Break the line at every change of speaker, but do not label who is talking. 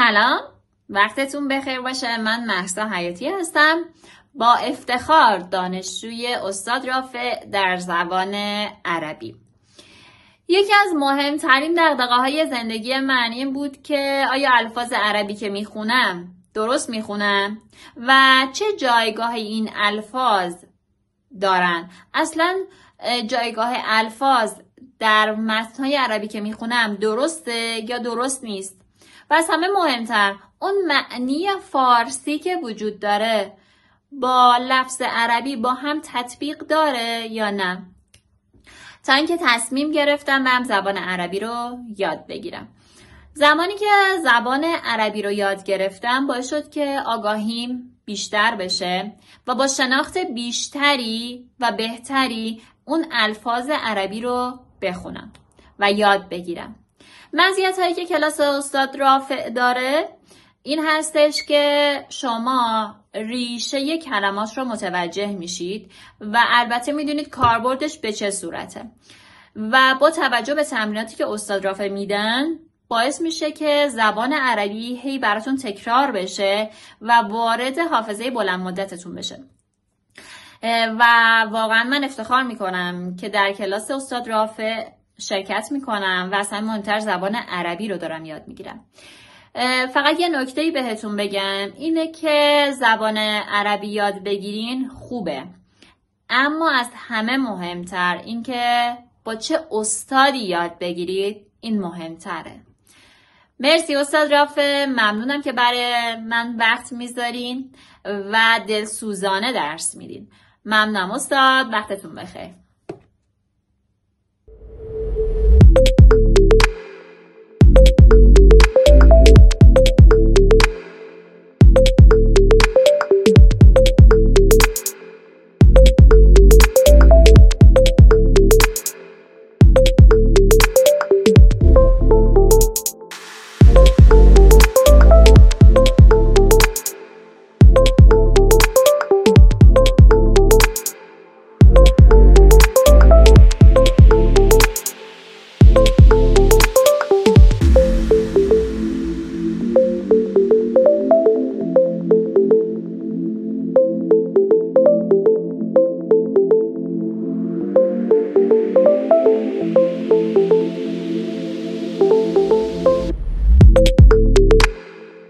سلام. وقتتون بخیر باشه. من محسا حیاتی هستم. با افتخار دانشجوی استاد رافع در زبان عربی. یکی از مهمترین دقدقه های زندگی من این بود که آیا الفاظ عربی که می‌خونم درست می‌خونم و چه جایگاه این الفاظ دارن. اصلا جایگاه الفاظ در متنهای عربی که می‌خونم درسته یا درست نیست؟ و از همه مهمتر. اون معنی فارسی که وجود داره با لفظ عربی با هم تطبیق داره یا نه؟ تا اینکه تصمیم گرفتم هم زبان عربی رو یاد بگیرم. زمانی که زبان عربی رو یاد گرفتم باعث شد که آگاهیم بیشتر بشه و با شناخت بیشتری و بهتری اون الفاظ عربی رو بخونم و یاد بگیرم. مزیت هایی که کلاس استاد رافع داره این هستش که شما ریشه کلمات رو متوجه میشید و البته می‌دونید کاربردش به چه صورته. و با توجه به تمریناتی که استاد رافع میدن باعث میشه که زبان عربی هی براتون تکرار بشه و وارد حافظه بلند مدتتون بشه. و واقعا من افتخار می‌کنم که در کلاس استاد رافع شرکت می‌کنم و اصلا مهمتر زبان عربی رو دارم یاد می‌گیرم. فقط یه نکته بهتون بگم اینه که زبان عربی یاد بگیرین خوبه. اما از همه مهمتر اینکه با چه استادی یاد بگیرید این مهمتره. مرسی استاد رافه ممنونم که برای من وقت می‌ذارین و دلسوزانه درس میدین. ممنونم استاد وقتتون بخیر.